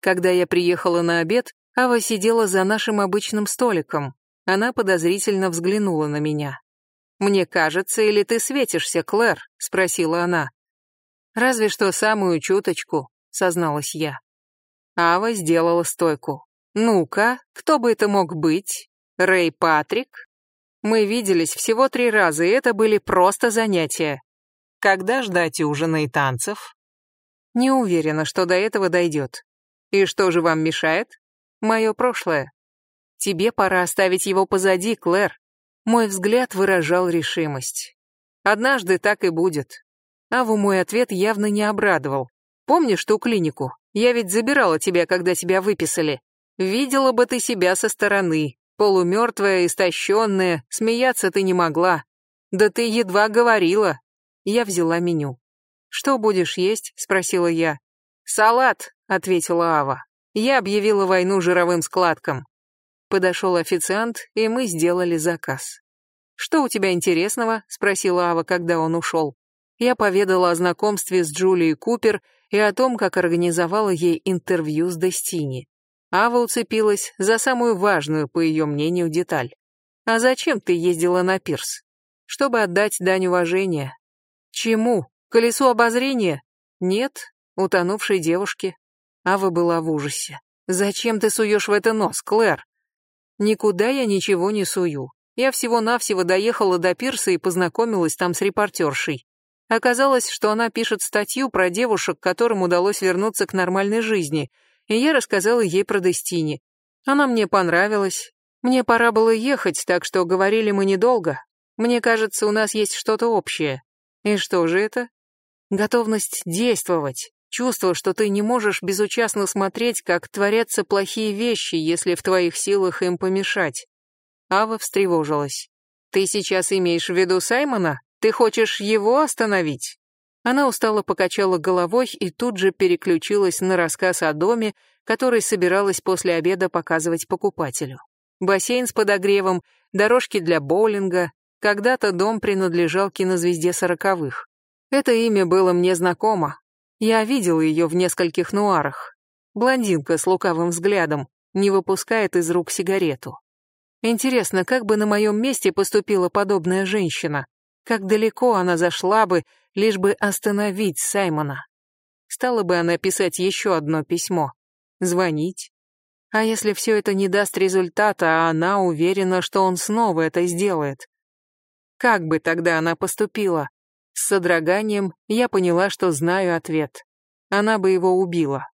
Когда я приехала на обед, Ава сидела за нашим обычным столиком. Она подозрительно взглянула на меня. «Мне кажется, или ты светишься, Клэр?» — спросила она. «Разве что самую чуточку», — созналась я. Ава сделала стойку. «Ну-ка, кто бы это мог быть? Рэй Патрик?» Мы виделись всего три раза, и это были просто занятия. Когда ждать ужина и танцев? Не уверена, что до этого дойдет. И что же вам мешает? Мое прошлое. Тебе пора оставить его позади, Клэр. Мой взгляд выражал решимость. Однажды так и будет. Аву мой ответ явно не обрадовал. Помнишь ту клинику? Я ведь забирала тебя, когда тебя выписали. Видела бы ты себя со стороны. Полумертвая, истощенная, смеяться ты не могла. Да ты едва говорила. Я взяла меню. «Что будешь есть?» — спросила я. «Салат», — ответила Ава. Я объявила войну жировым складкам. Подошел официант, и мы сделали заказ. «Что у тебя интересного?» — спросила Ава, когда он ушел. Я поведала о знакомстве с Джулией Купер и о том, как организовала ей интервью с Дестини. Ава уцепилась за самую важную, по ее мнению, деталь. «А зачем ты ездила на пирс?» «Чтобы отдать дань уважения». «Чему? Колесу обозрения?» «Нет, утонувшей девушке». Ава была в ужасе. «Зачем ты суешь в это нос, Клэр?» «Никуда я ничего не сую. Я всего-навсего доехала до пирса и познакомилась там с репортершей. Оказалось, что она пишет статью про девушек, которым удалось вернуться к нормальной жизни — и я рассказала ей про Дестини. Она мне понравилась. Мне пора было ехать, так что говорили мы недолго. Мне кажется, у нас есть что-то общее. И что же это? Готовность действовать. Чувство, что ты не можешь безучастно смотреть, как творятся плохие вещи, если в твоих силах им помешать. Ава встревожилась. Ты сейчас имеешь в виду Саймона? Ты хочешь его остановить? Она устало покачала головой и тут же переключилась на рассказ о доме, который собиралась после обеда показывать покупателю. Бассейн с подогревом, дорожки для боулинга. Когда-то дом принадлежал кинозвезде сороковых. Это имя было мне знакомо. Я видел ее в нескольких нуарах. Блондинка с лукавым взглядом, не выпускает из рук сигарету. Интересно, как бы на моем месте поступила подобная женщина? Как далеко она зашла бы, лишь бы остановить Саймона. Стала бы она писать еще одно письмо, звонить. А если все это не даст результата, а она уверена, что он снова это сделает? Как бы тогда она поступила? С содроганием я поняла, что знаю ответ. Она бы его убила.